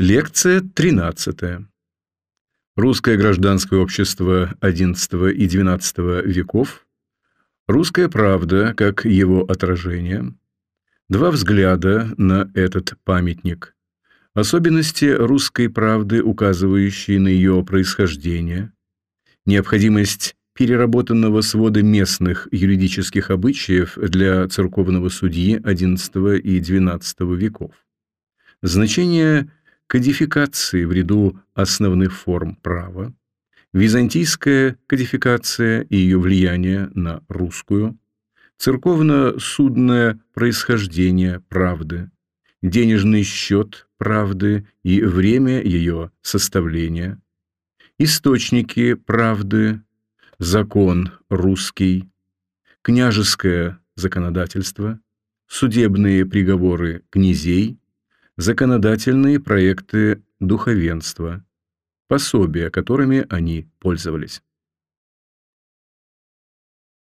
Лекция 13. Русское гражданское общество XI и XII веков. Русская правда как его отражение. Два взгляда на этот памятник. Особенности русской правды, указывающие на ее происхождение. Необходимость переработанного свода местных юридических обычаев для церковного судьи XI и XII веков. Значение кодификации в ряду основных форм права, византийская кодификация и ее влияние на русскую, церковно-судное происхождение правды, денежный счет правды и время ее составления, источники правды, закон русский, княжеское законодательство, судебные приговоры князей, законодательные проекты духовенства, пособия, которыми они пользовались.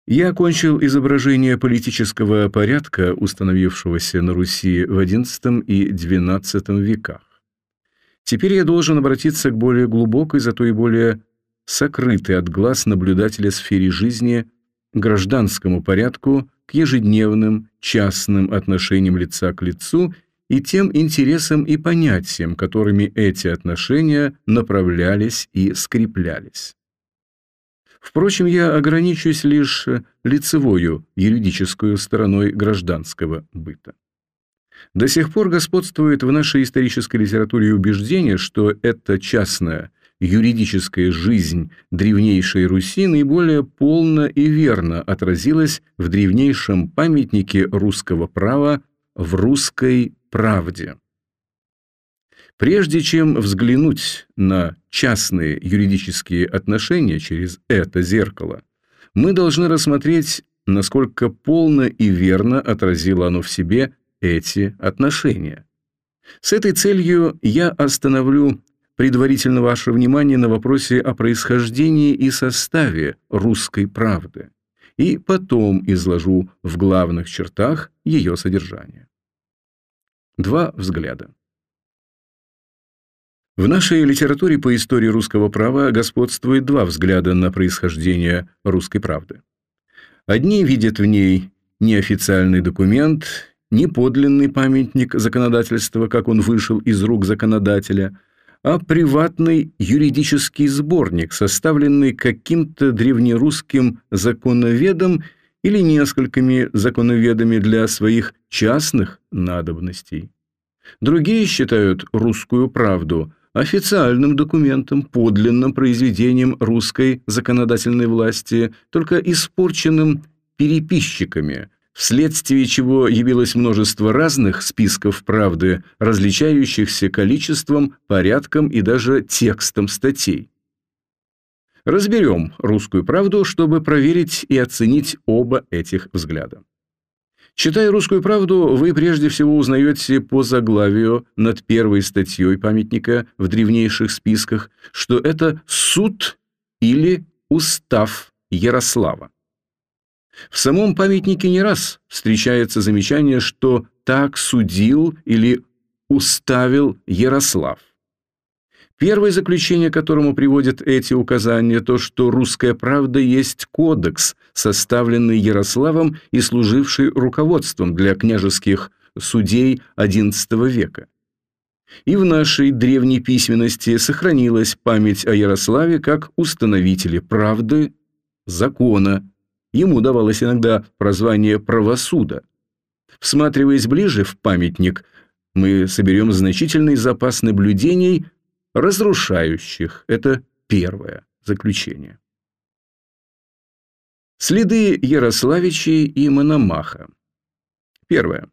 Я окончил изображение политического порядка, установившегося на Руси в XI и XII веках. Теперь я должен обратиться к более глубокой, зато и более сокрытой от глаз наблюдателя сфере жизни, гражданскому порядку, к ежедневным, частным отношениям лица к лицу и тем интересам и понятиям, которыми эти отношения направлялись и скреплялись. Впрочем, я ограничусь лишь лицевою юридическую стороной гражданского быта. До сих пор господствует в нашей исторической литературе убеждение, что эта частная юридическая жизнь древнейшей Руси наиболее полно и верно отразилась в древнейшем памятнике русского права в русской правде. Прежде чем взглянуть на частные юридические отношения через это зеркало, мы должны рассмотреть, насколько полно и верно отразило оно в себе эти отношения. С этой целью я остановлю предварительно ваше внимание на вопросе о происхождении и составе русской правды, и потом изложу в главных чертах ее содержание. Два взгляда. В нашей литературе по истории русского права господствует два взгляда на происхождение русской правды. Одни видят в ней неофициальный документ, не подлинный памятник законодательства, как он вышел из рук законодателя, а приватный юридический сборник, составленный каким-то древнерусским законоведом или несколькими законоведами для своих частных надобностей. Другие считают русскую правду официальным документом, подлинным произведением русской законодательной власти, только испорченным переписчиками, вследствие чего явилось множество разных списков правды, различающихся количеством, порядком и даже текстом статей. Разберем русскую правду, чтобы проверить и оценить оба этих взгляда. Читая «Русскую правду», вы прежде всего узнаете по заглавию над первой статьей памятника в древнейших списках, что это суд или устав Ярослава. В самом памятнике не раз встречается замечание, что так судил или уставил Ярослав. Первое заключение, к которому приводят эти указания, то, что «Русская правда» есть кодекс, составленный Ярославом и служивший руководством для княжеских судей XI века. И в нашей древней письменности сохранилась память о Ярославе как установителе правды, закона. Ему давалось иногда прозвание правосуда. Всматриваясь ближе в памятник, мы соберем значительный запас наблюдений разрушающих. Это первое заключение. Следы Ярославичей и Мономаха. Первое.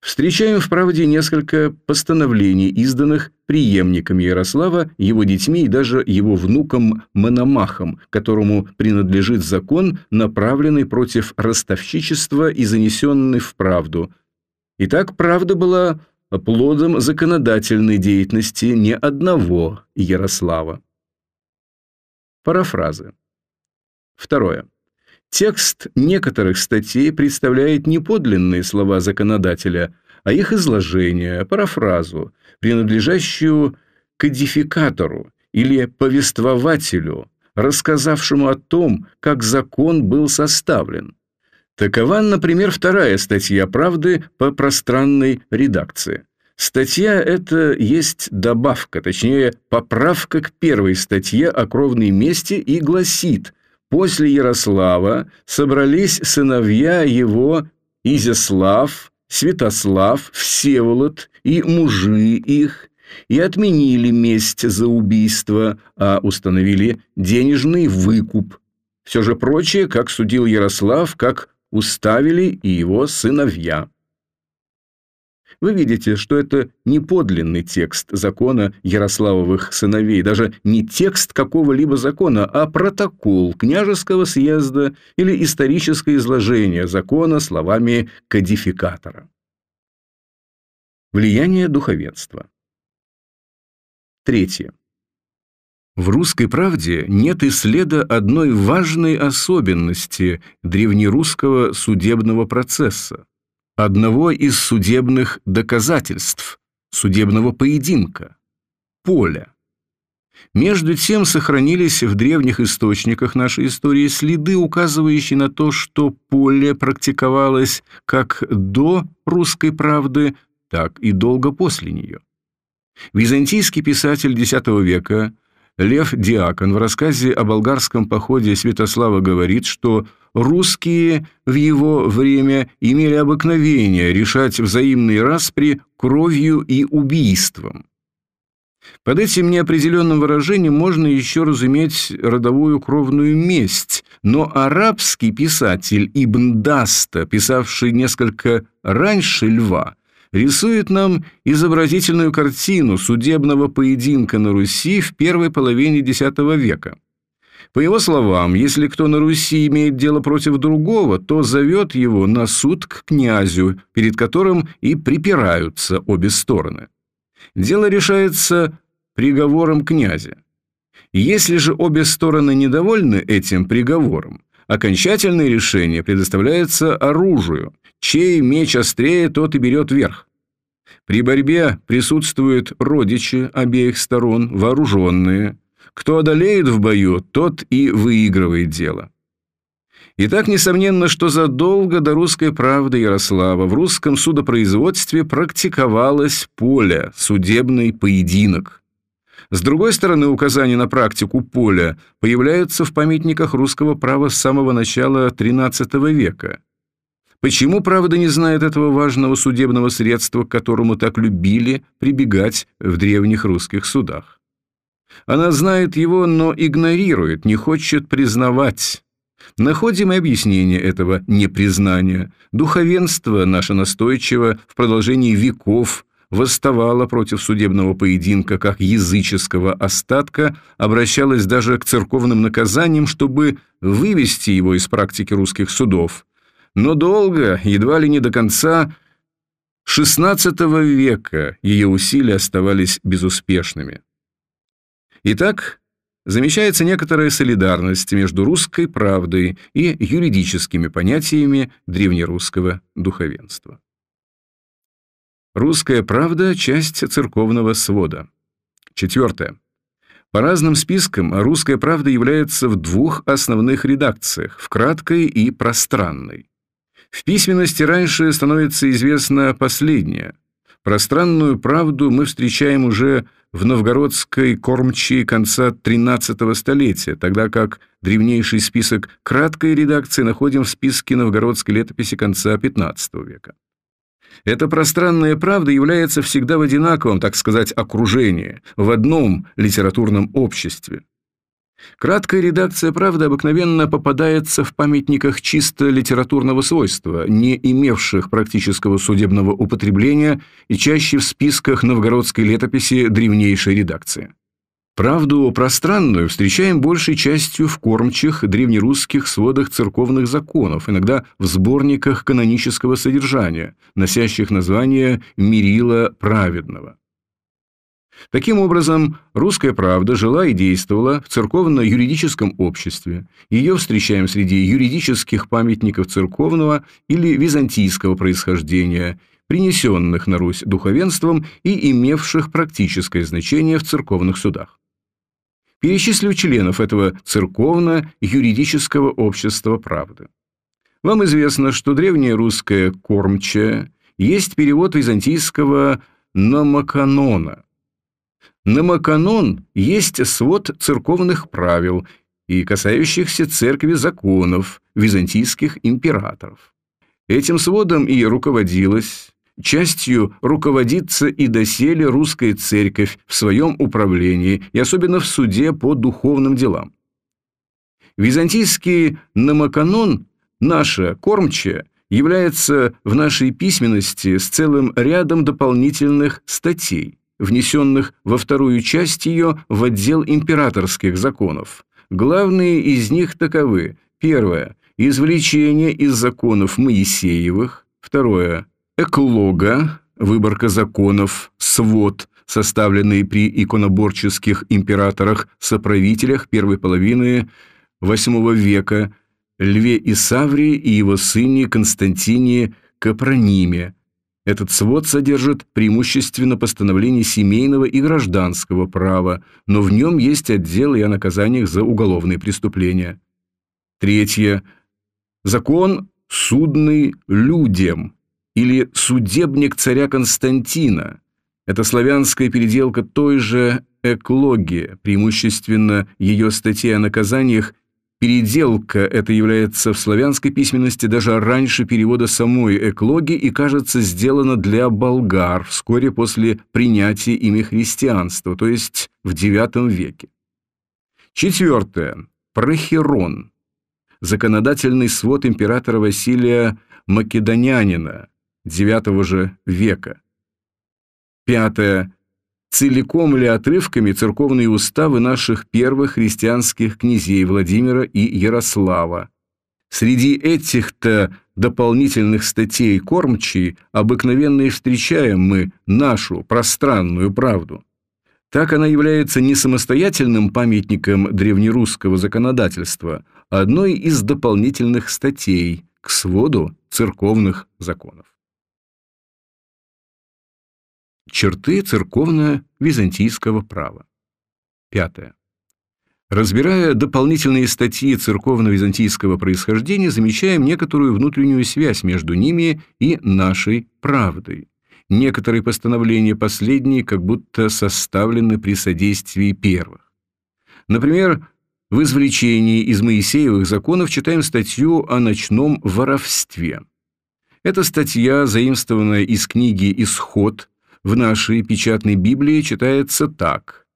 Встречаем в правде несколько постановлений, изданных преемниками Ярослава, его детьми и даже его внуком Мономахом, которому принадлежит закон, направленный против ростовщичества и занесенный в правду. Итак, правда была плодом законодательной деятельности не одного Ярослава. Парафразы. Второе. Текст некоторых статей представляет не подлинные слова законодателя, а их изложение, парафразу, принадлежащую кодификатору или повествователю, рассказавшему о том, как закон был составлен. Такова, например, вторая статья «Правды» по пространной редакции. Статья эта есть добавка, точнее, поправка к первой статье о кровной мести и гласит «После Ярослава собрались сыновья его Изяслав, Святослав, Всеволод и мужи их, и отменили месть за убийство, а установили денежный выкуп. Все же прочее, как судил Ярослав, как уставили и его сыновья. Вы видите, что это не подлинный текст закона Ярославовых сыновей, даже не текст какого-либо закона, а протокол княжеского съезда или историческое изложение закона словами кодификатора. Влияние духовенства. Третье. В «Русской правде» нет и следа одной важной особенности древнерусского судебного процесса, одного из судебных доказательств, судебного поединка – поля. Между тем сохранились в древних источниках нашей истории следы, указывающие на то, что поле практиковалось как до русской правды, так и долго после нее. Византийский писатель X века Лев Диакон в рассказе о болгарском походе Святослава говорит, что русские в его время имели обыкновение решать взаимные распри кровью и убийством. Под этим неопределенным выражением можно еще разуметь родовую кровную месть, но арабский писатель Ибн Даста, писавший несколько раньше Льва, рисует нам изобразительную картину судебного поединка на Руси в первой половине X века. По его словам, если кто на Руси имеет дело против другого, то зовет его на суд к князю, перед которым и припираются обе стороны. Дело решается приговором князя. Если же обе стороны недовольны этим приговором, окончательное решение предоставляется оружию, Чей меч острее, тот и берет верх. При борьбе присутствуют родичи обеих сторон, вооруженные. Кто одолеет в бою, тот и выигрывает дело. Итак, несомненно, что задолго до русской правды Ярослава в русском судопроизводстве практиковалось поле, судебный поединок. С другой стороны, указания на практику поля появляются в памятниках русского права с самого начала XIII века – Почему, правда, не знает этого важного судебного средства, к которому так любили прибегать в древних русских судах? Она знает его, но игнорирует, не хочет признавать. Находим объяснение этого непризнания. Духовенство наше настойчиво в продолжении веков восставало против судебного поединка как языческого остатка, обращалось даже к церковным наказаниям, чтобы вывести его из практики русских судов – но долго, едва ли не до конца XVI века ее усилия оставались безуспешными. Итак, замечается некоторая солидарность между русской правдой и юридическими понятиями древнерусского духовенства. Русская правда – часть церковного свода. Четвертое. По разным спискам «Русская правда» является в двух основных редакциях – в краткой и пространной. В письменности раньше становится известно последнее. Пространную правду мы встречаем уже в новгородской кормчи конца XIII столетия, тогда как древнейший список краткой редакции находим в списке новгородской летописи конца XV века. Эта пространная правда является всегда в одинаковом, так сказать, окружении, в одном литературном обществе. Краткая редакция «Правды» обыкновенно попадается в памятниках чисто литературного свойства, не имевших практического судебного употребления и чаще в списках новгородской летописи древнейшей редакции. Правду пространную встречаем большей частью в кормчих древнерусских сводах церковных законов, иногда в сборниках канонического содержания, носящих название «Мирила праведного». Таким образом, русская правда жила и действовала в церковно-юридическом обществе. Ее встречаем среди юридических памятников церковного или византийского происхождения, принесенных на Русь духовенством и имевших практическое значение в церковных судах. Перечислю членов этого церковно-юридического общества правды. Вам известно, что древнее русское «кормче» есть перевод византийского «намаканона». Намаканон есть свод церковных правил и касающихся церкви законов византийских императоров. Этим сводом и руководилась, частью руководится и доселе русская церковь в своем управлении и особенно в суде по духовным делам. Византийский намаканон, наша кормчая, является в нашей письменности с целым рядом дополнительных статей, внесенных во вторую часть ее в отдел императорских законов. Главные из них таковы. Первое – извлечение из законов Моисеевых. Второе – эклога, выборка законов, свод, составленный при иконоборческих императорах-соправителях первой половины VIII века, Льве Исаврии и его сыне Константине Капрониме. Этот свод содержит преимущественно постановления семейного и гражданского права, но в нем есть отделы о наказаниях за уголовные преступления. Третье. Закон судный людям или судебник царя Константина. Это славянская переделка той же эклогии, преимущественно ее статьи о наказаниях Переделка это является в славянской письменности даже раньше перевода самой эклоги и, кажется, сделана для болгар вскоре после принятия ими христианства, то есть в IX веке. Четвертое. Прохерон. Законодательный свод императора Василия Македонянина IX же века. Пятое целиком ли отрывками церковные уставы наших первых христианских князей Владимира и Ярослава. Среди этих-то дополнительных статей кормчей обыкновенно и встречаем мы нашу пространную правду. Так она является не самостоятельным памятником древнерусского законодательства, а одной из дополнительных статей к своду церковных законов. Черты церковно-византийского права. Пятое. Разбирая дополнительные статьи церковно-византийского происхождения, замечаем некоторую внутреннюю связь между ними и нашей правдой. Некоторые постановления последние как будто составлены при содействии первых. Например, в извлечении из Моисеевых законов читаем статью о ночном воровстве. Эта статья, заимствованная из книги «Исход», в нашей печатной Библии читается так.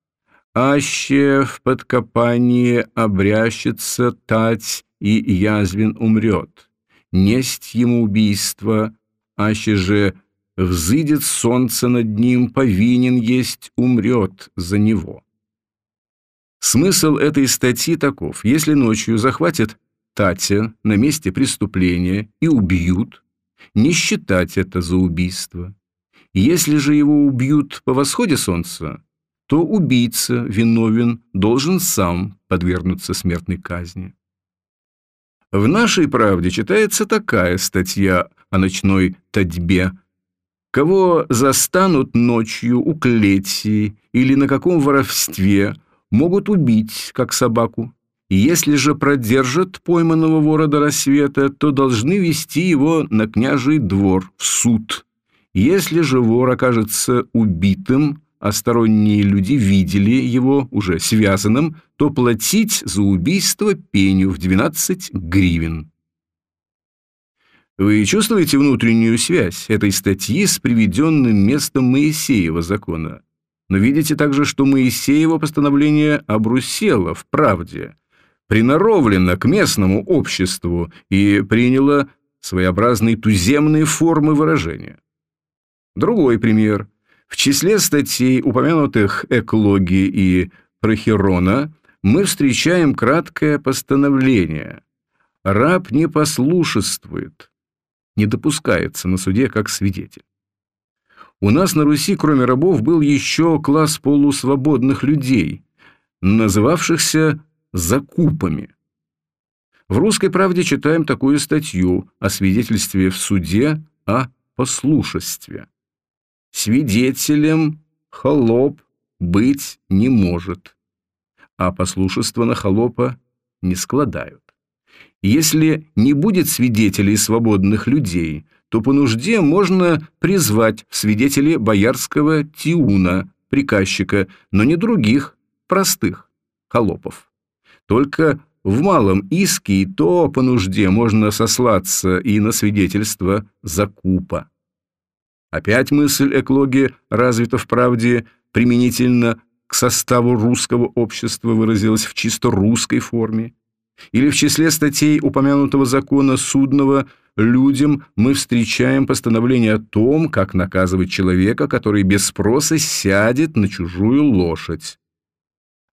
«Аще в подкопании обрящется тать, и язвин умрет. Несть ему убийство, аще же взыдет солнце над ним, повинен есть, умрет за него». Смысл этой статьи таков. Если ночью захватят Татя на месте преступления и убьют, не считать это за убийство. Если же его убьют по восходе солнца, то убийца виновен должен сам подвергнуться смертной казни. В нашей правде читается такая статья о ночной татьбе. Кого застанут ночью у клети или на каком воровстве, могут убить, как собаку. Если же продержат пойманного вора до рассвета, то должны вести его на княжий двор, в суд, если же вор окажется убитым, а сторонние люди видели его уже связанным, то платить за убийство пеню в 12 гривен. Вы чувствуете внутреннюю связь этой статьи с приведенным местом Моисеева закона? Но видите также, что Моисеево постановление обрусело в правде, приноровлено к местному обществу и приняло своеобразные туземные формы выражения. Другой пример. В числе статей, упомянутых Эклоги и Прохерона, мы встречаем краткое постановление. Раб не послушествует, не допускается на суде как свидетель. У нас на Руси, кроме рабов, был еще класс полусвободных людей, называвшихся закупами. В «Русской правде» читаем такую статью о свидетельстве в суде о послушестве. Свидетелем холоп быть не может, а послушество на холопа не складают. Если не будет свидетелей свободных людей, то по нужде можно призвать в свидетели боярского тиуна, приказчика, но не других, простых, холопов. Только в малом иске и то по нужде можно сослаться и на свидетельство закупа. Опять мысль эклоги развита в правде применительно к составу русского общества выразилась в чисто русской форме. Или в числе статей упомянутого закона судного людям мы встречаем постановление о том, как наказывать человека, который без спроса сядет на чужую лошадь.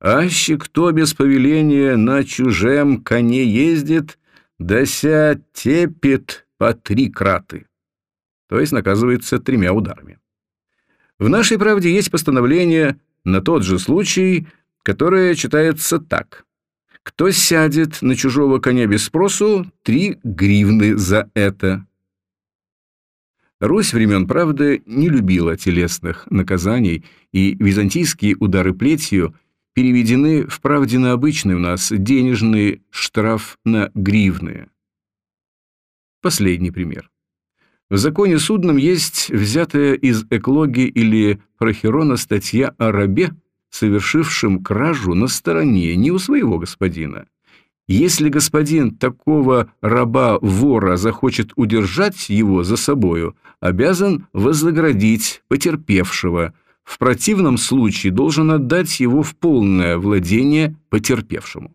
Аще кто без повеления на чужем коне ездит, да ся тепет по три краты, то есть наказывается тремя ударами. В нашей правде есть постановление на тот же случай, которое читается так. Кто сядет на чужого коня без спросу, три гривны за это. Русь времен правды не любила телесных наказаний, и византийские удары плетью – переведены в правде на обычный у нас денежный штраф на гривны. Последний пример. В законе судном есть взятая из эклоги или прохерона статья о рабе, совершившем кражу на стороне не у своего господина. Если господин такого раба-вора захочет удержать его за собою, обязан вознаградить потерпевшего – в противном случае должен отдать его в полное владение потерпевшему.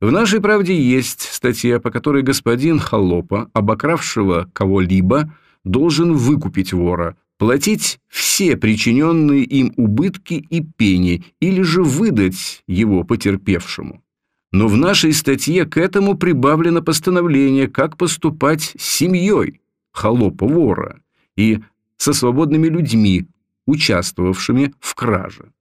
В нашей правде есть статья, по которой господин Холопа, обокравшего кого-либо, должен выкупить вора, платить все причиненные им убытки и пени или же выдать его потерпевшему. Но в нашей статье к этому прибавлено постановление, как поступать с семьей холопа-вора и со свободными людьми, участвовавшими в краже.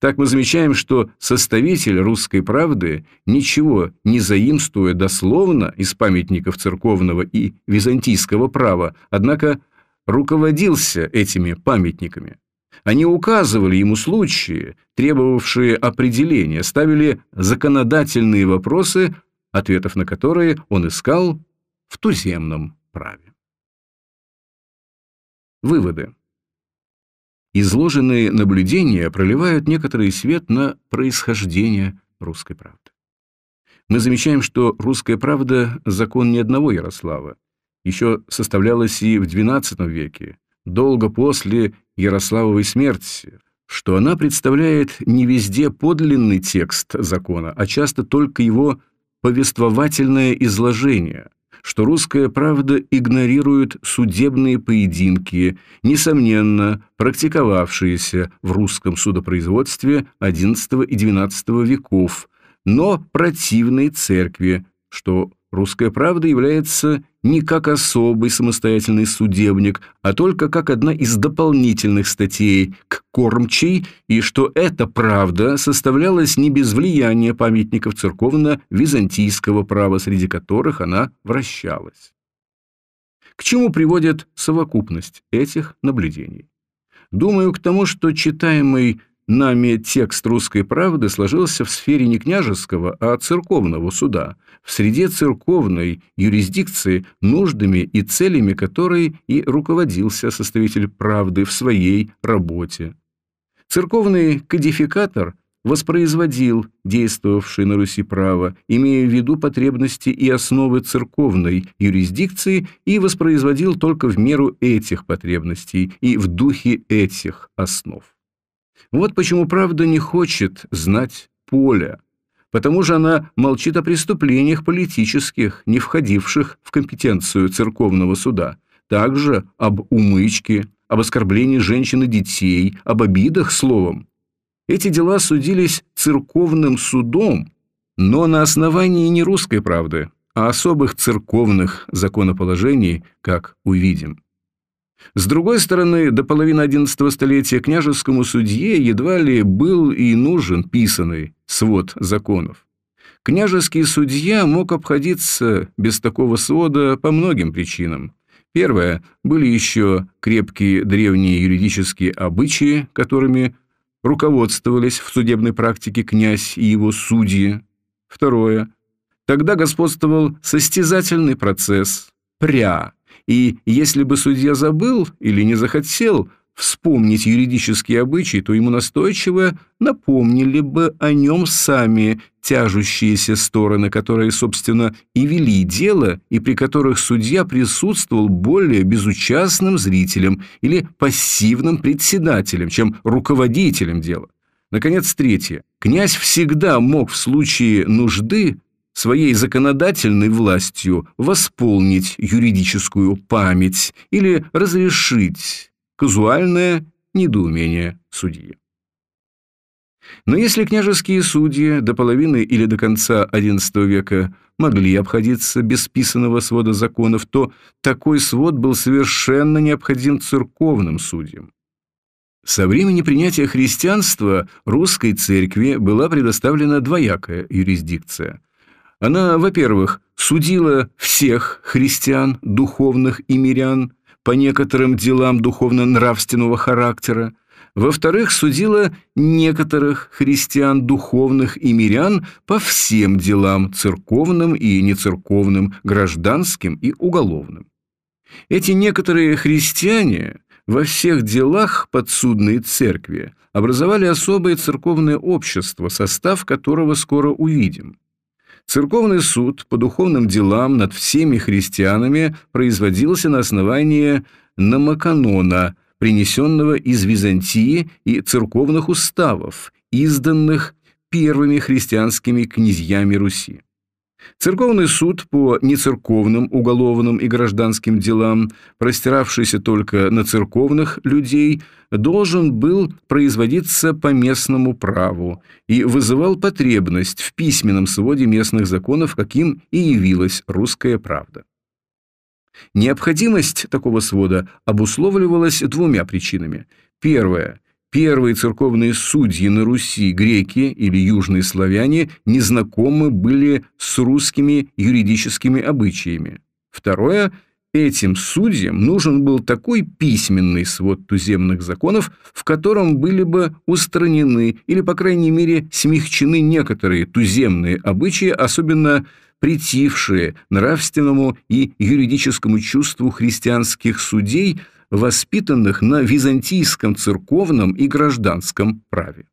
Так мы замечаем, что составитель «Русской правды», ничего не заимствуя дословно из памятников церковного и византийского права, однако руководился этими памятниками. Они указывали ему случаи, требовавшие определения, ставили законодательные вопросы, ответов на которые он искал в туземном праве. Выводы. Изложенные наблюдения проливают некоторый свет на происхождение русской правды. Мы замечаем, что русская правда – закон не одного Ярослава. Еще составлялась и в XII веке, долго после Ярославовой смерти, что она представляет не везде подлинный текст закона, а часто только его повествовательное изложение – что русская правда игнорирует судебные поединки, несомненно, практиковавшиеся в русском судопроизводстве XI и XII веков, но противной церкви, что Русская правда является не как особый самостоятельный судебник, а только как одна из дополнительных статей к кормчей, и что эта правда составлялась не без влияния памятников церковно-византийского права, среди которых она вращалась. К чему приводит совокупность этих наблюдений? Думаю, к тому, что читаемый Нами текст «Русской правды» сложился в сфере не княжеского, а церковного суда, в среде церковной юрисдикции, нуждами и целями которой и руководился составитель правды в своей работе. Церковный кодификатор воспроизводил действовавшее на Руси право, имея в виду потребности и основы церковной юрисдикции, и воспроизводил только в меру этих потребностей и в духе этих основ. Вот почему правда не хочет знать поля. Потому же она молчит о преступлениях политических, не входивших в компетенцию церковного суда. Также об умычке, об оскорблении женщин и детей, об обидах словом. Эти дела судились церковным судом, но на основании не русской правды, а особых церковных законоположений, как увидим. С другой стороны, до половины XI столетия княжескому судье едва ли был и нужен писанный свод законов. Княжеский судья мог обходиться без такого свода по многим причинам. Первое. Были еще крепкие древние юридические обычаи, которыми руководствовались в судебной практике князь и его судьи. Второе. Тогда господствовал состязательный процесс, пря, и если бы судья забыл или не захотел вспомнить юридические обычаи, то ему настойчиво напомнили бы о нем сами тяжущиеся стороны, которые, собственно, и вели дело, и при которых судья присутствовал более безучастным зрителем или пассивным председателем, чем руководителем дела. Наконец, третье. Князь всегда мог в случае нужды своей законодательной властью восполнить юридическую память или разрешить казуальное недоумение судьи. Но если княжеские судьи до половины или до конца XI века могли обходиться без писанного свода законов, то такой свод был совершенно необходим церковным судьям. Со времени принятия христианства русской церкви была предоставлена двоякая юрисдикция. Она, во-первых, судила всех христиан, духовных и мирян, по некоторым делам духовно-нравственного характера, во-вторых, судила некоторых христиан, духовных и мирян по всем делам церковным и нецерковным, гражданским и уголовным. Эти некоторые христиане во всех делах подсудной церкви образовали особое церковное общество, состав которого скоро увидим. Церковный суд по духовным делам над всеми христианами производился на основании намаканона, принесенного из Византии и церковных уставов, изданных первыми христианскими князьями Руси. Церковный суд по нецерковным уголовным и гражданским делам, простиравшийся только на церковных людей, должен был производиться по местному праву и вызывал потребность в письменном своде местных законов, каким и явилась русская правда. Необходимость такого свода обусловливалась двумя причинами. Первое – Первые церковные судьи на Руси, греки или южные славяне, незнакомы были с русскими юридическими обычаями. Второе – Этим судьям нужен был такой письменный свод туземных законов, в котором были бы устранены или, по крайней мере, смягчены некоторые туземные обычаи, особенно притившие нравственному и юридическому чувству христианских судей – воспитанных на византийском церковном и гражданском праве.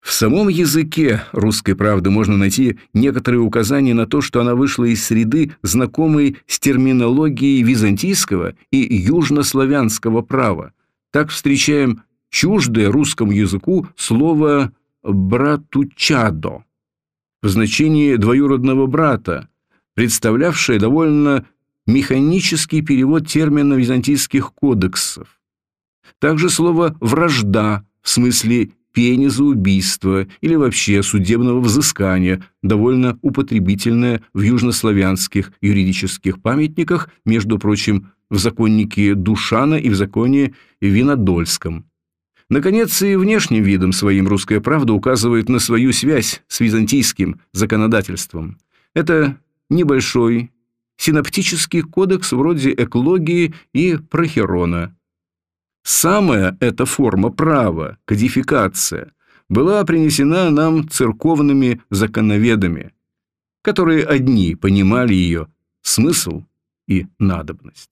В самом языке русской правды можно найти некоторые указания на то, что она вышла из среды, знакомой с терминологией византийского и южнославянского права. Так встречаем чуждое русскому языку слово «братучадо» в значении двоюродного брата, представлявшее довольно механический перевод термина византийских кодексов. Также слово «вражда» в смысле пени за убийство или вообще судебного взыскания, довольно употребительное в южнославянских юридических памятниках, между прочим, в законнике Душана и в законе Винодольском. Наконец, и внешним видом своим русская правда указывает на свою связь с византийским законодательством. Это небольшой синоптический кодекс вроде эклогии и прохерона. Самая эта форма права, кодификация, была принесена нам церковными законоведами, которые одни понимали ее смысл и надобность.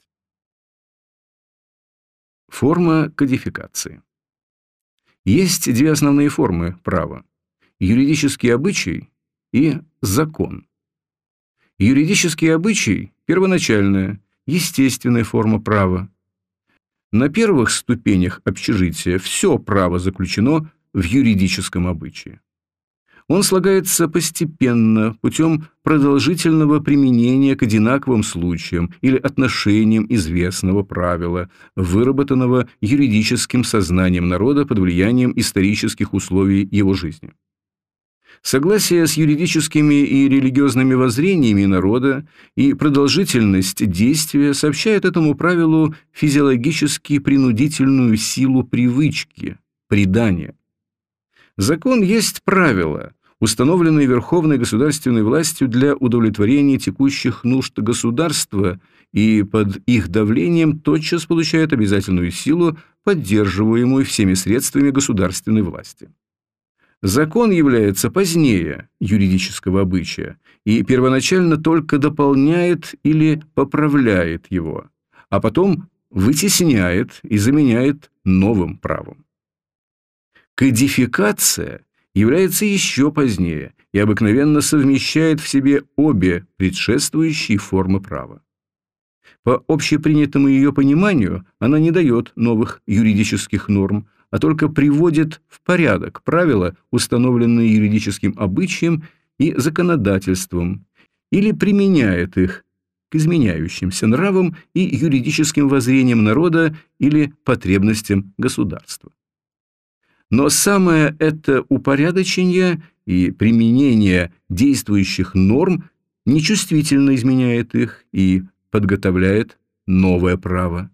Форма кодификации. Есть две основные формы права – юридический обычай и закон. Юридический обычай – первоначальная, естественная форма права. На первых ступенях общежития все право заключено в юридическом обычае. Он слагается постепенно, путем продолжительного применения к одинаковым случаям или отношениям известного правила, выработанного юридическим сознанием народа под влиянием исторических условий его жизни. Согласие с юридическими и религиозными воззрениями народа и продолжительность действия сообщают этому правилу физиологически принудительную силу привычки, предания. Закон есть правило, установленные верховной государственной властью для удовлетворения текущих нужд государства и под их давлением тотчас получают обязательную силу, поддерживаемую всеми средствами государственной власти. Закон является позднее юридического обычая и первоначально только дополняет или поправляет его, а потом вытесняет и заменяет новым правом. Кодификация является еще позднее и обыкновенно совмещает в себе обе предшествующие формы права. По общепринятому ее пониманию она не дает новых юридических норм, а только приводит в порядок правила, установленные юридическим обычаем и законодательством, или применяет их к изменяющимся нравам и юридическим воззрениям народа или потребностям государства. Но самое это упорядочение и применение действующих норм нечувствительно изменяет их и подготовляет новое право.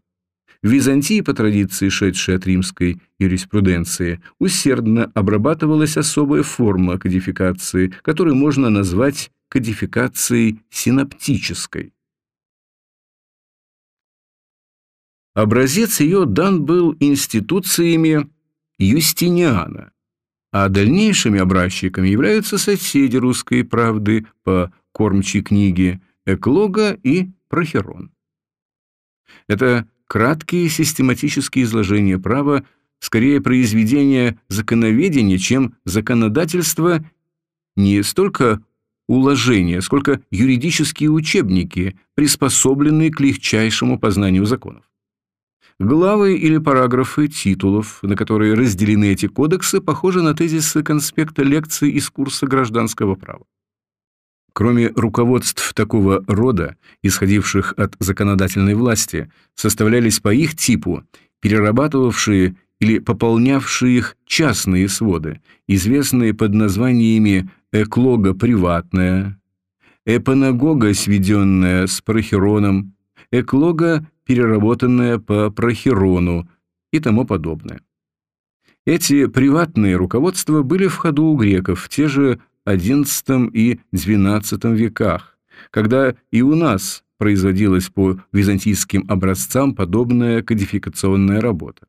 В Византии, по традиции, шедшей от римской юриспруденции, усердно обрабатывалась особая форма кодификации, которую можно назвать кодификацией синоптической. Образец ее дан был институциями Юстиниана, а дальнейшими образчиками являются соседи русской правды по кормчей книге Эклога и Прохерон. Это краткие систематические изложения права, скорее произведение законоведения, чем законодательство, не столько уложения, сколько юридические учебники, приспособленные к легчайшему познанию законов. Главы или параграфы титулов, на которые разделены эти кодексы, похожи на тезисы конспекта лекций из курса гражданского права. Кроме руководств такого рода, исходивших от законодательной власти, составлялись по их типу перерабатывавшие или пополнявшие их частные своды, известные под названиями «эклога приватная», «эпанагога, сведенная с прохероном», «эклога переработанное по прохерону и тому подобное. Эти приватные руководства были в ходу у греков те же XI и XII веках, когда и у нас производилась по византийским образцам подобная кодификационная работа.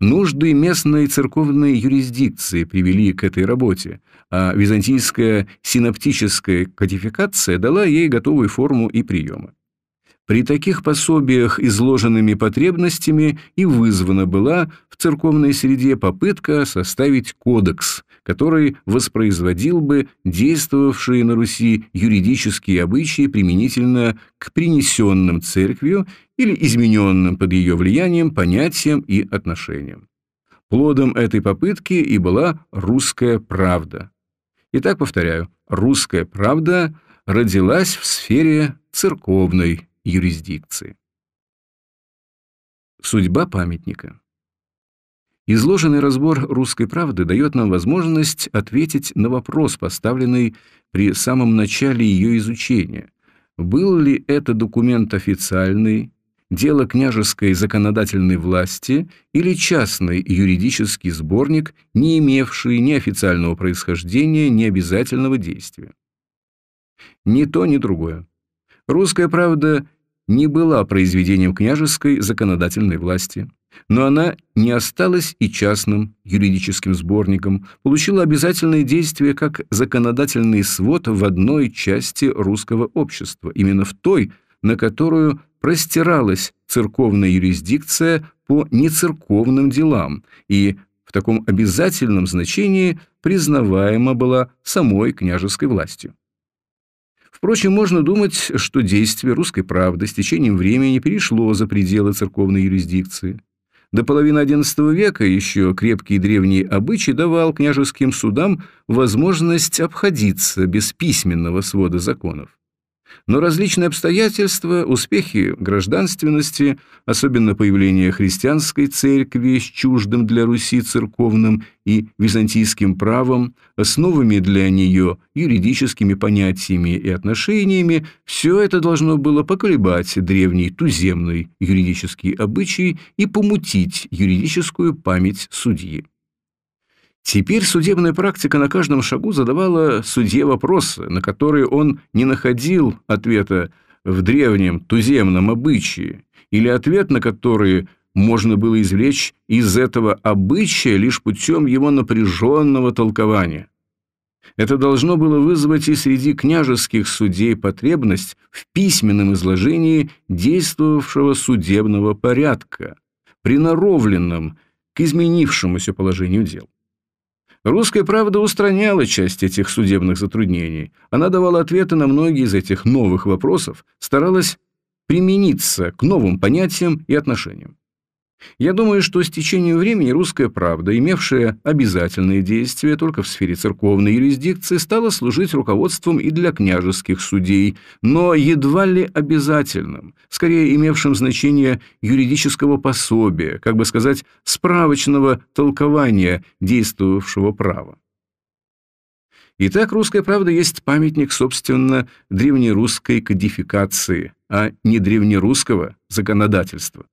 Нужды местной церковной юрисдикции привели к этой работе, а византийская синоптическая кодификация дала ей готовую форму и приемы. При таких пособиях изложенными потребностями и вызвана была в церковной среде попытка составить кодекс, который воспроизводил бы действовавшие на Руси юридические обычаи применительно к принесенным церковью или измененным под ее влиянием понятиям и отношениям. Плодом этой попытки и была русская правда. Итак, повторяю, русская правда родилась в сфере церковной юрисдикции. Судьба памятника. Изложенный разбор «Русской правды» дает нам возможность ответить на вопрос, поставленный при самом начале ее изучения. Был ли это документ официальный, дело княжеской законодательной власти или частный юридический сборник, не имевший ни официального происхождения, ни обязательного действия? Ни то, ни другое. «Русская правда» не была произведением княжеской законодательной власти, но она не осталась и частным юридическим сборником, получила обязательное действие как законодательный свод в одной части русского общества, именно в той, на которую простиралась церковная юрисдикция по нецерковным делам и в таком обязательном значении признаваема была самой княжеской властью. Впрочем, можно думать, что действие русской правды с течением времени перешло за пределы церковной юрисдикции. До половины XI века еще крепкий древний обычай давал княжеским судам возможность обходиться без письменного свода законов. Но различные обстоятельства, успехи гражданственности, особенно появление христианской церкви с чуждым для Руси церковным и византийским правом, основами для нее юридическими понятиями и отношениями, все это должно было поколебать древний туземный юридический обычай и помутить юридическую память судьи. Теперь судебная практика на каждом шагу задавала судье вопросы, на которые он не находил ответа в древнем туземном обычае, или ответ на которые можно было извлечь из этого обычая лишь путем его напряженного толкования. Это должно было вызвать и среди княжеских судей потребность в письменном изложении действовавшего судебного порядка, приноровленном к изменившемуся положению дел. Русская правда устраняла часть этих судебных затруднений. Она давала ответы на многие из этих новых вопросов, старалась примениться к новым понятиям и отношениям. Я думаю, что с течением времени русская правда, имевшая обязательные действия только в сфере церковной юрисдикции, стала служить руководством и для княжеских судей, но едва ли обязательным, скорее имевшим значение юридического пособия, как бы сказать, справочного толкования действовавшего права. Итак, «Русская правда» есть памятник, собственно, древнерусской кодификации, а не древнерусского законодательства.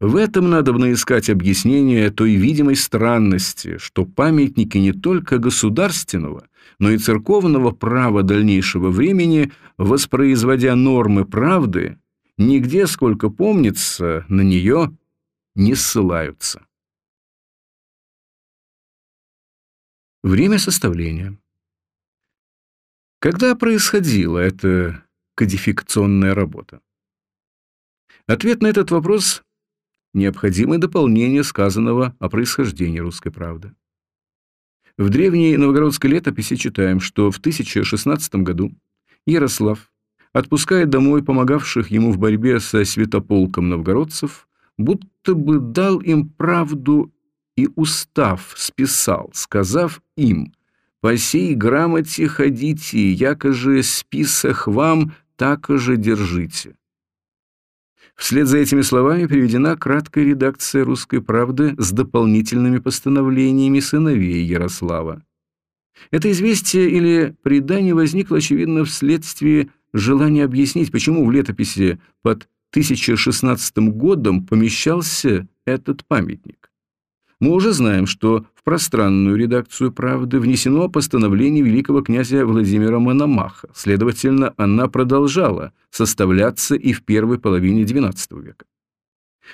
В этом надо искать объяснение той видимой странности, что памятники не только государственного, но и церковного права дальнейшего времени, воспроизводя нормы правды, нигде, сколько помнится, на нее не ссылаются. Время составления. Когда происходила эта кодификационная работа? Ответ на этот вопрос необходимое дополнение сказанного о происхождении русской правды. В древней новгородской летописи читаем, что в 1016 году Ярослав, отпуская домой помогавших ему в борьбе со святополком новгородцев, будто бы дал им правду и устав списал, сказав им «По сей грамоте ходите, якоже списах вам, так же держите». Вслед за этими словами приведена краткая редакция «Русской правды» с дополнительными постановлениями сыновей Ярослава. Это известие или предание возникло, очевидно, вследствие желания объяснить, почему в летописи под 1016 годом помещался этот памятник. Мы уже знаем, что в пространную редакцию «Правды» внесено постановление великого князя Владимира Мономаха, следовательно, она продолжала составляться и в первой половине XII века.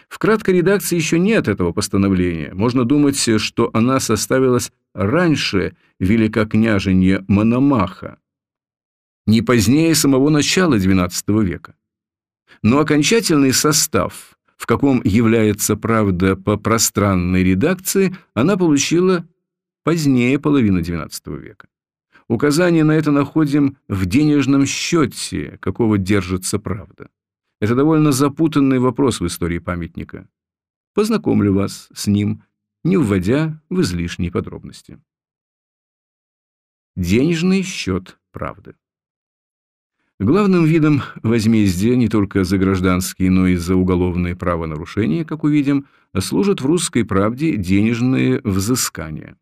В краткой редакции еще нет этого постановления. Можно думать, что она составилась раньше великокняжения Мономаха, не позднее самого начала XII века. Но окончательный состав в каком является правда по пространной редакции, она получила позднее половины XIX века. Указание на это находим в денежном счете, какого держится правда. Это довольно запутанный вопрос в истории памятника. Познакомлю вас с ним, не вводя в излишние подробности. Денежный счет правды. Главным видом возмездия не только за гражданские, но и за уголовные правонарушения, как увидим, служат в русской правде денежные взыскания.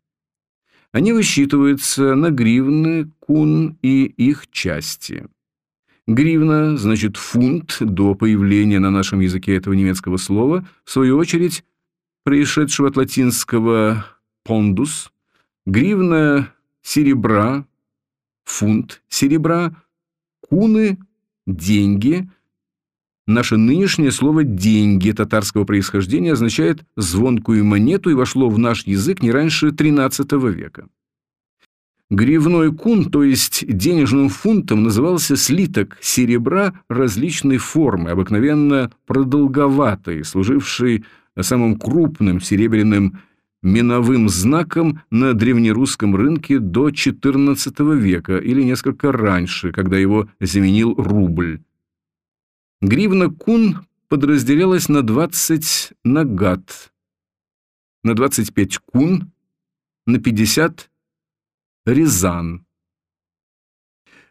Они высчитываются на гривны, кун и их части. Гривна, значит фунт, до появления на нашем языке этого немецкого слова, в свою очередь, происшедшего от латинского «пондус», гривна серебра, фунт серебра – Куны – деньги. Наше нынешнее слово «деньги» татарского происхождения означает «звонкую монету» и вошло в наш язык не раньше XIII века. Гривной кун, то есть денежным фунтом, назывался слиток серебра различной формы, обыкновенно продолговатый, служивший самым крупным серебряным миновым знаком на древнерусском рынке до XIV века или несколько раньше, когда его заменил рубль. Гривна кун подразделялась на 20 нагат, на 25 кун, на 50 рязан.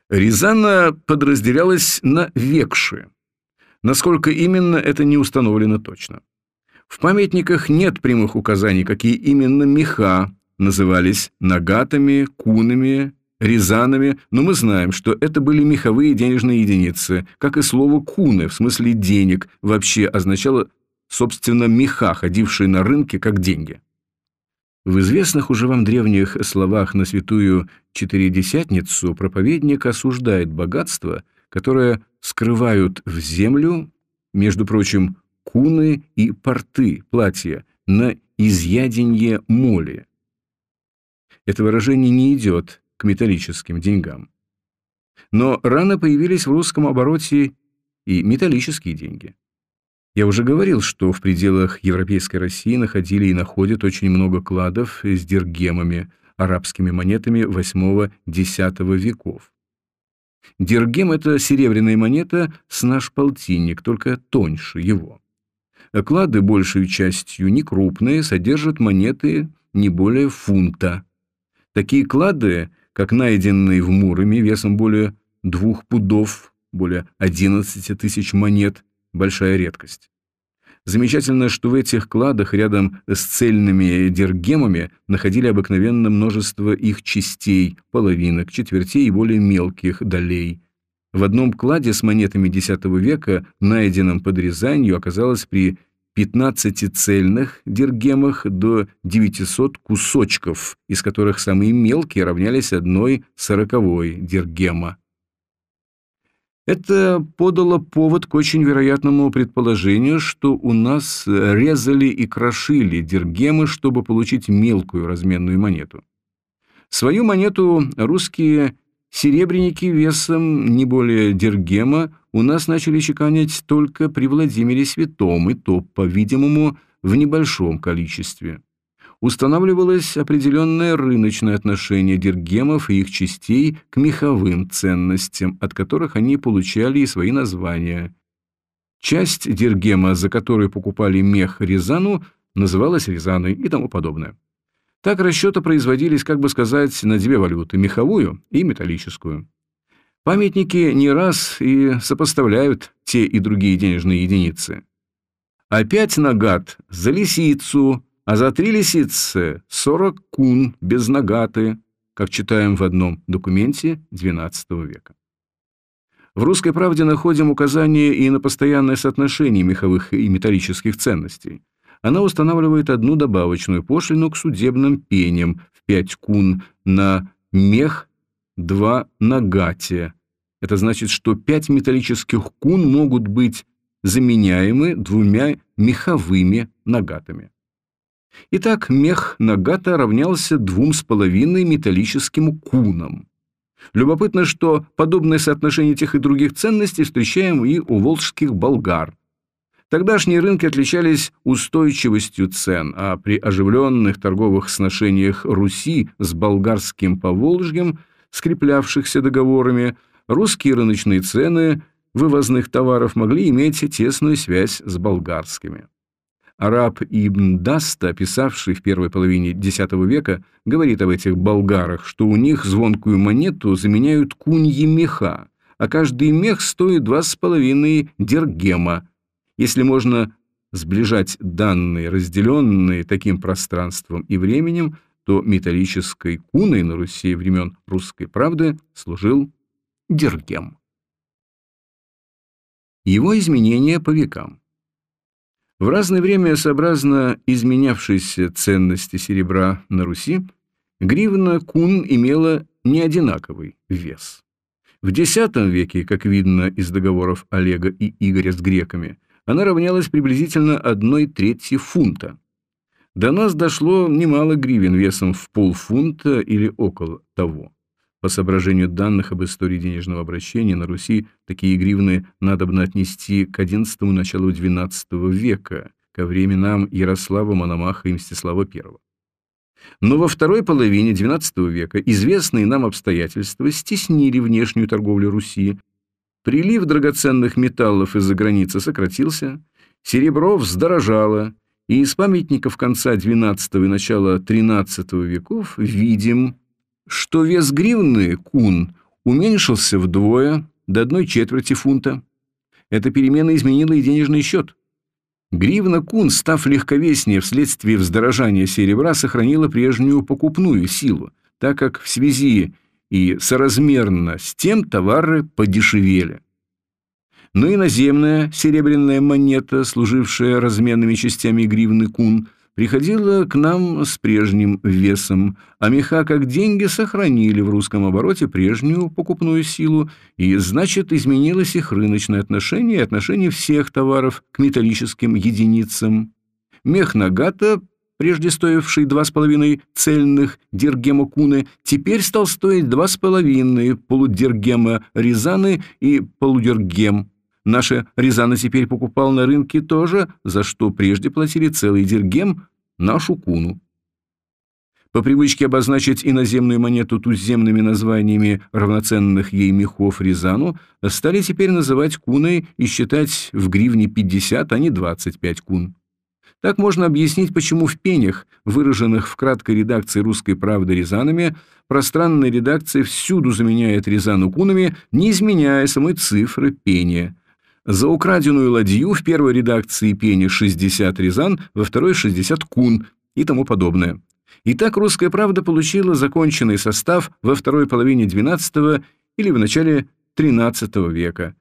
Рязана подразделялась на векши. Насколько именно, это не установлено точно. В памятниках нет прямых указаний, какие именно меха назывались нагатами, кунами, рязанами, но мы знаем, что это были меховые денежные единицы, как и слово «куны» в смысле «денег» вообще означало, собственно, меха, ходившие на рынке как деньги. В известных уже вам древних словах на святую Четыредесятницу проповедник осуждает богатство, которое скрывают в землю, между прочим, куны и порты, платья, на изъяденье моли. Это выражение не идет к металлическим деньгам. Но рано появились в русском обороте и металлические деньги. Я уже говорил, что в пределах Европейской России находили и находят очень много кладов с диргемами, арабскими монетами 8-10 веков. Диргем – это серебряная монета с наш полтинник, только тоньше его. Клады, большей частью некрупные, содержат монеты не более фунта. Такие клады, как найденные в Муроме весом более двух пудов, более 11 тысяч монет, большая редкость. Замечательно, что в этих кладах рядом с цельными дергемами находили обыкновенно множество их частей, половинок, четвертей и более мелких долей. В одном кладе с монетами X века, найденном под Рязанью, оказалось при 15 цельных дергемах до 900 кусочков, из которых самые мелкие равнялись одной сороковой дергема. Это подало повод к очень вероятному предположению, что у нас резали и крошили дергемы, чтобы получить мелкую разменную монету. Свою монету русские серебряники весом не более дергема у нас начали чеканить только при Владимире Святом, и то, по-видимому, в небольшом количестве устанавливалось определенное рыночное отношение диргемов и их частей к меховым ценностям, от которых они получали и свои названия. Часть диргема, за которую покупали мех Рязану, называлась Рязаной и тому подобное. Так расчеты производились, как бы сказать, на две валюты – меховую и металлическую. Памятники не раз и сопоставляют те и другие денежные единицы. Опять нагад за лисицу, а за три лисицы сорок кун без нагаты, как читаем в одном документе XII века. В «Русской правде» находим указание и на постоянное соотношение меховых и металлических ценностей. Она устанавливает одну добавочную пошлину к судебным пеням в 5 кун на мех, 2 на гате. Это значит, что 5 металлических кун могут быть заменяемы двумя меховыми нагатами. Итак, мех Нагата равнялся двум с половиной металлическим кунам. Любопытно, что подобное соотношение тех и других ценностей встречаем и у волжских болгар. Тогдашние рынки отличались устойчивостью цен, а при оживленных торговых сношениях Руси с болгарским Поволжьем, скреплявшихся договорами, русские рыночные цены вывозных товаров могли иметь тесную связь с болгарскими. Араб Ибн Даста, писавший в первой половине X века, говорит об этих болгарах, что у них звонкую монету заменяют куньи меха, а каждый мех стоит два с половиной дергема. Если можно сближать данные, разделенные таким пространством и временем, то металлической куной на Руси времен русской правды служил дергем. Его изменения по векам. В разное время, сообразно изменявшейся ценности серебра на Руси, гривна кун имела неодинаковый вес. В X веке, как видно из договоров Олега и Игоря с греками, она равнялась приблизительно одной трети фунта. До нас дошло немало гривен весом в полфунта или около того. По соображению данных об истории денежного обращения на Руси, такие гривны надобно отнести к XI началу XII века, ко временам Ярослава Мономаха и Мстислава I. Но во второй половине XII века известные нам обстоятельства стеснили внешнюю торговлю Руси, прилив драгоценных металлов из-за границы сократился, серебро вздорожало, и из памятников конца XII и начала XIII веков видим что вес гривны кун уменьшился вдвое до одной четверти фунта. Эта перемена изменила и денежный счет. Гривна кун, став легковеснее вследствие вздорожания серебра, сохранила прежнюю покупную силу, так как в связи и соразмерно с тем товары подешевели. Но иноземная серебряная монета, служившая разменными частями гривны кун, приходила к нам с прежним весом, а меха как деньги сохранили в русском обороте прежнюю покупную силу, и значит изменилось их рыночное отношение и отношение всех товаров к металлическим единицам. Мех Нагата, прежде стоивший два с половиной цельных диргема куны, теперь стал стоить два с половиной полудиргема Рязаны и полудиргем Наши Рязана теперь покупал на рынке тоже, за что прежде платили целый диргем нашу куну. По привычке обозначить иноземную монету туземными названиями равноценных ей мехов Рязану, стали теперь называть куной и считать в гривне 50, а не 25 кун. Так можно объяснить, почему в пенях, выраженных в краткой редакции «Русской правды» Рязанами, пространная редакция всюду заменяет Рязану кунами, не изменяя самой цифры пения – за украденную ладью в первой редакции пени 60 Рязан, во второй 60 Кун и тому подобное. Итак, «Русская правда» получила законченный состав во второй половине XII или в начале XIII века.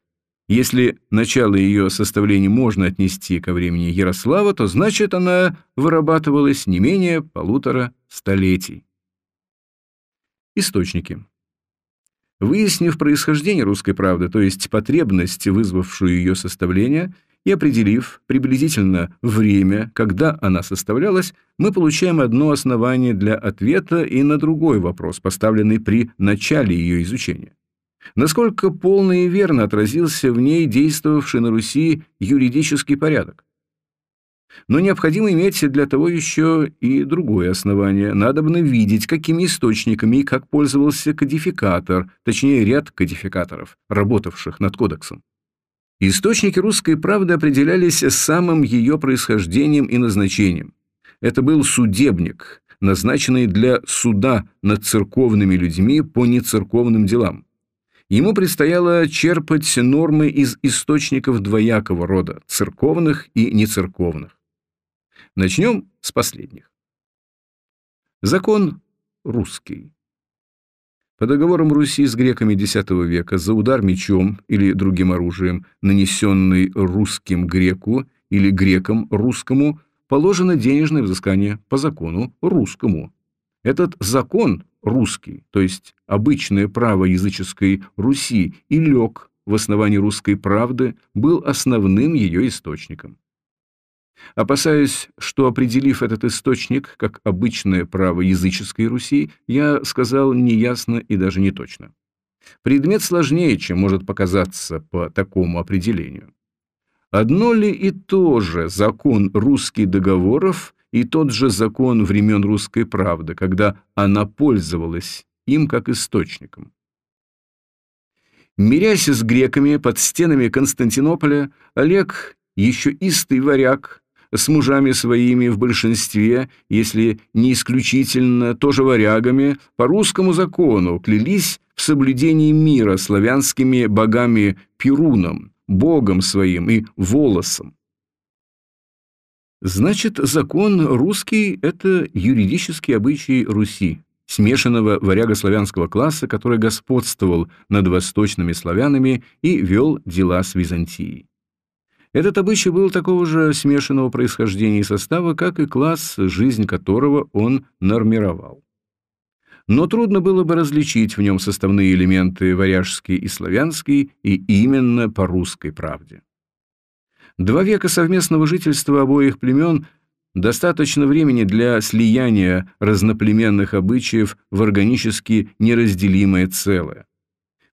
Если начало ее составления можно отнести ко времени Ярослава, то значит она вырабатывалась не менее полутора столетий. Источники. Выяснив происхождение русской правды, то есть потребность, вызвавшую ее составление, и определив приблизительно время, когда она составлялась, мы получаем одно основание для ответа и на другой вопрос, поставленный при начале ее изучения. Насколько полно и верно отразился в ней действовавший на Руси юридический порядок? Но необходимо иметь для того еще и другое основание. Надобно видеть, какими источниками и как пользовался кодификатор, точнее ряд кодификаторов, работавших над кодексом. Источники русской правды определялись самым ее происхождением и назначением. Это был судебник, назначенный для суда над церковными людьми по нецерковным делам. Ему предстояло черпать нормы из источников двоякого рода – церковных и нецерковных. Начнем с последних. Закон русский. По договорам Руси с греками X века за удар мечом или другим оружием, нанесенный русским греку или грекам русскому, положено денежное взыскание по закону русскому. Этот закон русский, то есть обычное право языческой Руси, и лег в основании русской правды, был основным ее источником. Опасаясь, что, определив этот источник как обычное право языческой Руси, я сказал неясно и даже не точно. Предмет сложнее, чем может показаться по такому определению. Одно ли и то же закон русских договоров и тот же закон времен русской правды, когда она пользовалась им как источником? Мирясь с греками под стенами Константинополя, Олег, еще истый варяг, с мужами своими в большинстве, если не исключительно, тоже варягами, по русскому закону клялись в соблюдении мира славянскими богами Перуном, богом своим и волосом. Значит, закон русский – это юридический обычай Руси, смешанного варяго-славянского класса, который господствовал над восточными славянами и вел дела с Византией. Этот обычай был такого же смешанного происхождения и состава, как и класс, жизнь которого он нормировал. Но трудно было бы различить в нем составные элементы варяжский и славянский, и именно по русской правде. Два века совместного жительства обоих племен достаточно времени для слияния разноплеменных обычаев в органически неразделимое целое.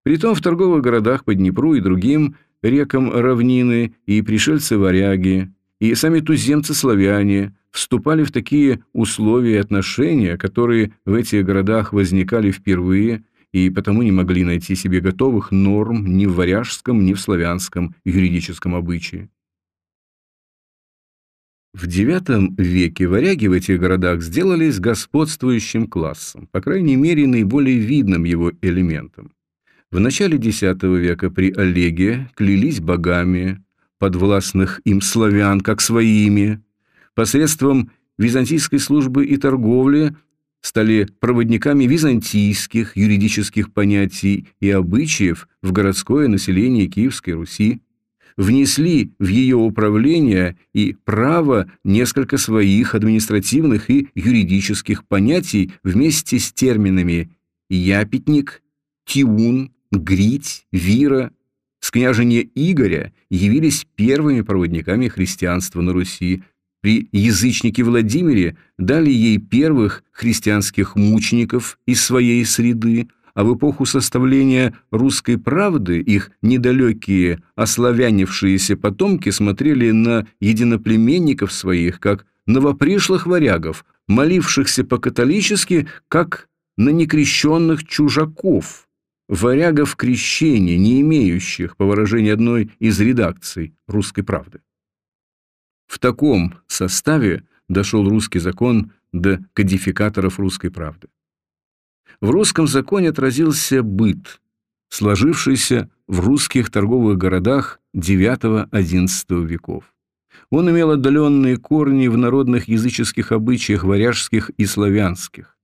Притом в торговых городах по Днепру и другим – рекам равнины и пришельцы-варяги, и сами туземцы-славяне вступали в такие условия и отношения, которые в этих городах возникали впервые и потому не могли найти себе готовых норм ни в варяжском, ни в славянском юридическом обычае. В IX веке варяги в этих городах сделались господствующим классом, по крайней мере, наиболее видным его элементом. В начале X века при Олеге клялись богами, подвластных им славян, как своими. Посредством византийской службы и торговли стали проводниками византийских юридических понятий и обычаев в городское население Киевской Руси. Внесли в ее управление и право несколько своих административных и юридических понятий вместе с терминами «япетник», «тиун», «грить», «вира», с княжения Игоря явились первыми проводниками христианства на Руси. При язычнике Владимире дали ей первых христианских мучеников из своей среды, а в эпоху составления «Русской правды» их недалекие, ославянившиеся потомки смотрели на единоплеменников своих, как новопришлых варягов, молившихся по-католически, как на некрещенных чужаков, варягов крещения, не имеющих, по выражению одной из редакций «Русской правды». В таком составе дошел русский закон до кодификаторов «Русской правды». В русском законе отразился быт, сложившийся в русских торговых городах IX-XI веков. Он имел отдаленные корни в народных языческих обычаях варяжских и славянских.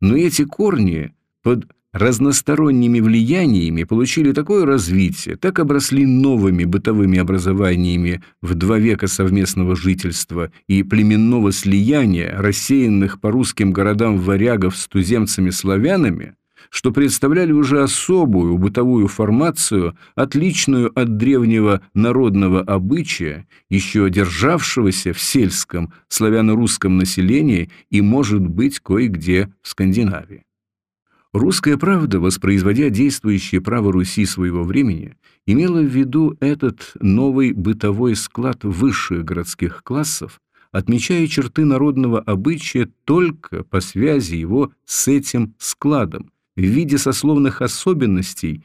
Но эти корни под разносторонними влияниями получили такое развитие, так обросли новыми бытовыми образованиями в два века совместного жительства и племенного слияния, рассеянных по русским городам варягов с туземцами-славянами, что представляли уже особую бытовую формацию, отличную от древнего народного обычая, еще державшегося в сельском славяно-русском населении и, может быть, кое-где в Скандинавии. Русская правда, воспроизводя действующее право Руси своего времени, имела в виду этот новый бытовой склад высших городских классов, отмечая черты народного обычая только по связи его с этим складом в виде сословных особенностей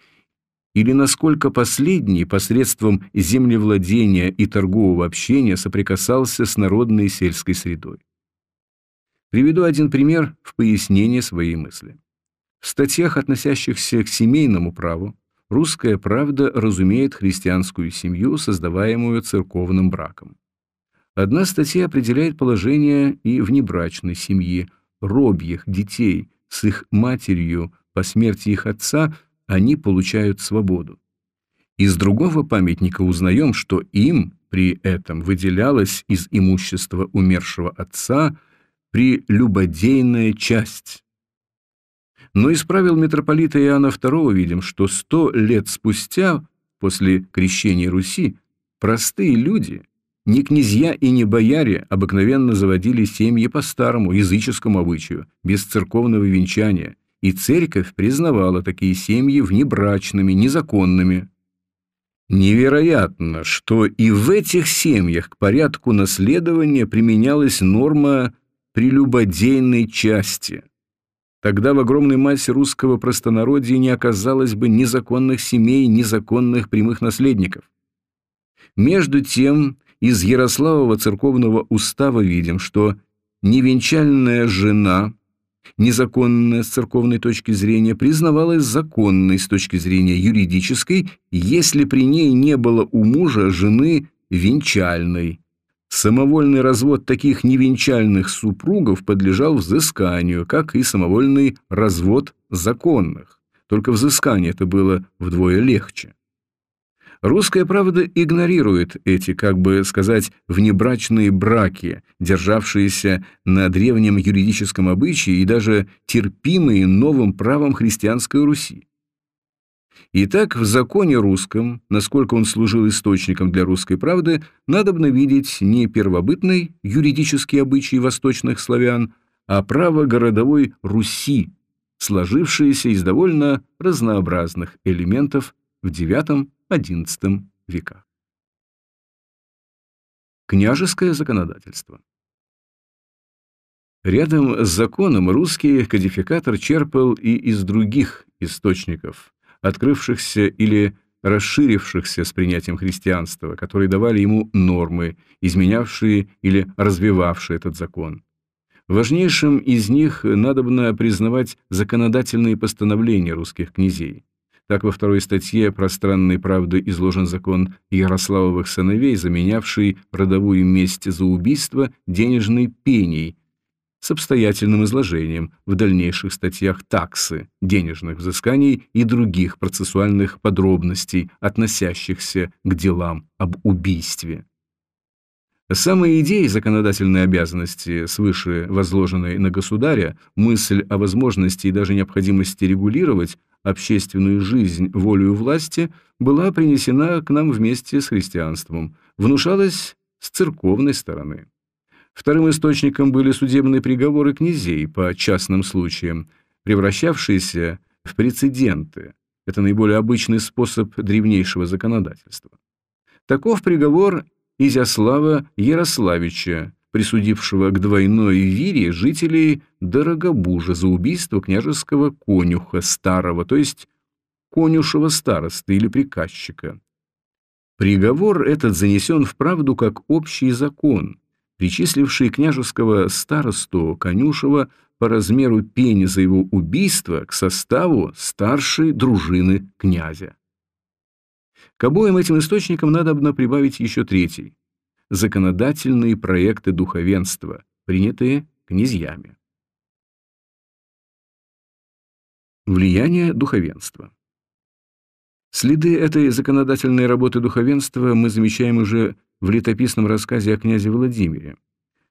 или насколько последний посредством землевладения и торгового общения соприкасался с народной сельской средой. Приведу один пример в пояснение своей мысли. В статьях, относящихся к семейному праву, русская правда разумеет христианскую семью, создаваемую церковным браком. Одна статья определяет положение и внебрачной семьи, робьих детей с их матерью по смерти их отца они получают свободу. Из другого памятника узнаем, что им при этом выделялась из имущества умершего отца прелюбодейная часть, но из правил митрополита Иоанна II видим, что сто лет спустя, после крещения Руси, простые люди, не князья и не бояре, обыкновенно заводили семьи по старому языческому обычаю, без церковного венчания, и церковь признавала такие семьи внебрачными, незаконными. Невероятно, что и в этих семьях к порядку наследования применялась норма прелюбодейной части – Тогда в огромной массе русского простонародья не оказалось бы ни законных семей, ни законных прямых наследников. Между тем, из Ярославова церковного устава видим, что невенчальная жена, незаконная с церковной точки зрения, признавалась законной с точки зрения юридической, если при ней не было у мужа жены венчальной. Самовольный развод таких невенчальных супругов подлежал взысканию, как и самовольный развод законных. Только взыскание это было вдвое легче. Русская правда игнорирует эти, как бы сказать, внебрачные браки, державшиеся на древнем юридическом обычае и даже терпимые новым правом христианской Руси. Итак, в законе русском, насколько он служил источником для русской правды, надобно видеть не первобытный юридический обычай восточных славян, а право городовой Руси, сложившееся из довольно разнообразных элементов в IX-XI веках. Княжеское законодательство Рядом с законом русский кодификатор черпал и из других источников, открывшихся или расширившихся с принятием христианства, которые давали ему нормы, изменявшие или развивавшие этот закон. Важнейшим из них надобно признавать законодательные постановления русских князей. Так во второй статье «Пространной правды» изложен закон Ярославовых сыновей, заменявший родовую месть за убийство денежной пеней, с обстоятельным изложением в дальнейших статьях таксы, денежных взысканий и других процессуальных подробностей, относящихся к делам об убийстве. Самой идеей законодательной обязанности, свыше возложенной на государя, мысль о возможности и даже необходимости регулировать общественную жизнь волею власти была принесена к нам вместе с христианством, внушалась с церковной стороны. Вторым источником были судебные приговоры князей по частным случаям, превращавшиеся в прецеденты. Это наиболее обычный способ древнейшего законодательства. Таков приговор Изяслава Ярославича, присудившего к двойной вире жителей Дорогобужа за убийство княжеского конюха старого, то есть конюшего старосты или приказчика. Приговор этот занесен в правду как общий закон, причисливший княжеского старосту Конюшева по размеру пени за его убийство к составу старшей дружины князя. К обоим этим источникам надо прибавить еще третий – законодательные проекты духовенства, принятые князьями. Влияние духовенства Следы этой законодательной работы духовенства мы замечаем уже в летописном рассказе о князе Владимире.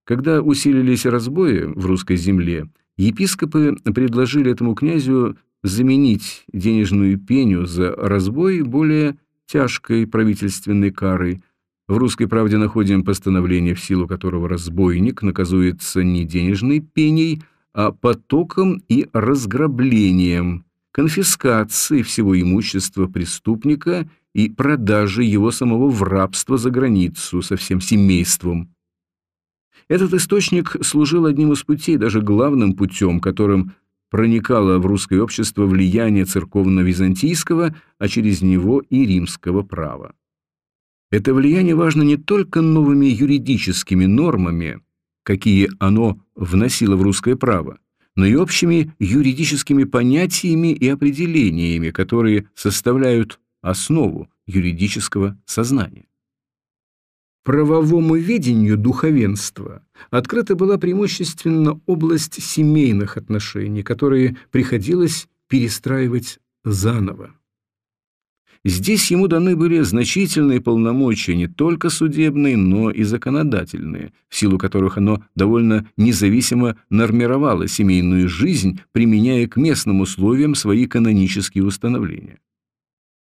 Когда усилились разбои в русской земле, епископы предложили этому князю заменить денежную пеню за разбой более тяжкой правительственной карой. В «Русской правде» находим постановление, в силу которого разбойник наказуется не денежной пеней, а потоком и разграблением, конфискацией всего имущества преступника и продажей его самого в рабство за границу со всем семейством. Этот источник служил одним из путей, даже главным путем, которым проникало в русское общество влияние церковно-византийского, а через него и римского права. Это влияние важно не только новыми юридическими нормами, какие оно вносило в русское право, но и общими юридическими понятиями и определениями, которые составляют основу юридического сознания. Правовому видению духовенства открыта была преимущественно область семейных отношений, которые приходилось перестраивать заново. Здесь ему даны были значительные полномочия не только судебные, но и законодательные, в силу которых оно довольно независимо нормировало семейную жизнь, применяя к местным условиям свои канонические установления.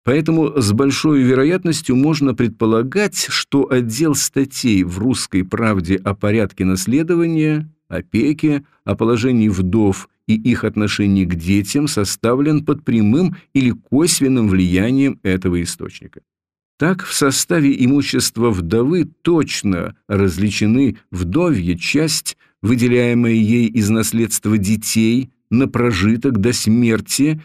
Поэтому с большой вероятностью можно предполагать, что отдел статей в «Русской правде» о порядке наследования, опеке, о положении вдов и их отношении к детям составлен под прямым или косвенным влиянием этого источника. Так в составе имущества вдовы точно различены вдовья часть, выделяемая ей из наследства детей на прожиток до смерти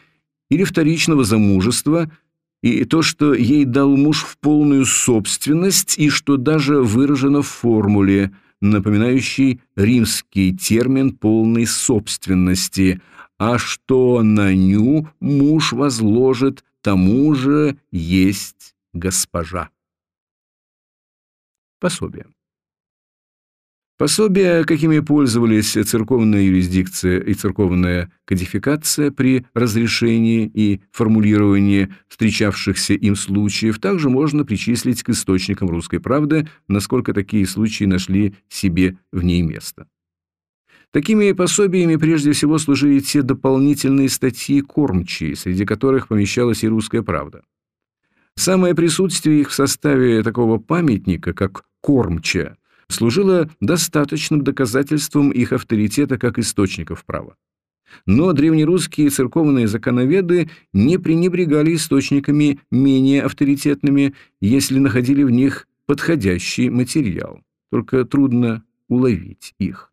или вторичного замужества – и то, что ей дал муж в полную собственность, и что даже выражено в формуле, напоминающей римский термин полной собственности, а что на ню муж возложит, тому же есть госпожа. Пособие. Пособия, какими пользовались церковная юрисдикция и церковная кодификация при разрешении и формулировании встречавшихся им случаев, также можно причислить к источникам русской правды, насколько такие случаи нашли себе в ней место. Такими пособиями прежде всего служили те дополнительные статьи кормчие, среди которых помещалась и русская правда. Самое присутствие их в составе такого памятника, как кормча, служило достаточным доказательством их авторитета как источников права. Но древнерусские церковные законоведы не пренебрегали источниками менее авторитетными, если находили в них подходящий материал, только трудно уловить их.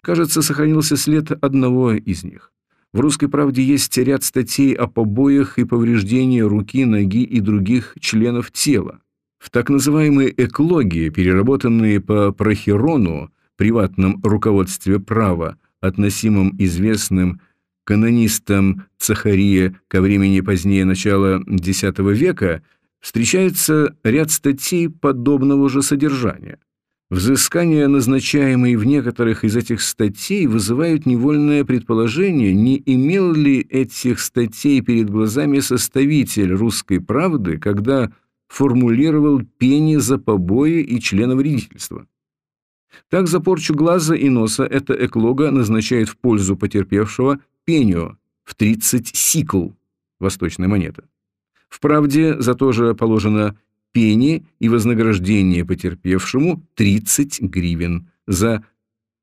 Кажется, сохранился след одного из них. В «Русской правде» есть ряд статей о побоях и повреждении руки, ноги и других членов тела. В так называемой эклогии, переработанные по Прохирону, приватном руководстве права, относимым известным канонистам Цахария ко времени позднее начала X века, встречается ряд статей подобного же содержания. Взыскания, назначаемые в некоторых из этих статей, вызывают невольное предположение, не имел ли этих статей перед глазами составитель «Русской правды», когда формулировал пени за побои и членовредительство. Так за порчу глаза и носа эта эклога назначает в пользу потерпевшего пению в 30 сикл, восточная монета. В правде за то же положено пени и вознаграждение потерпевшему 30 гривен, за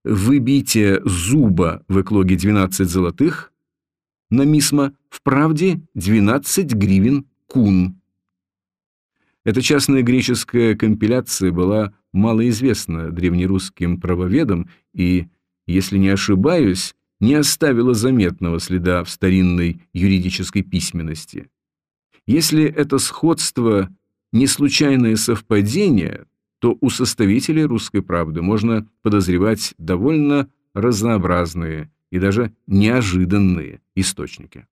выбитие зуба в эклоге 12 золотых, на мисма в правде 12 гривен кун. Эта частная греческая компиляция была малоизвестна древнерусским правоведам и, если не ошибаюсь, не оставила заметного следа в старинной юридической письменности. Если это сходство не случайное совпадение, то у составителей «Русской правды» можно подозревать довольно разнообразные и даже неожиданные источники.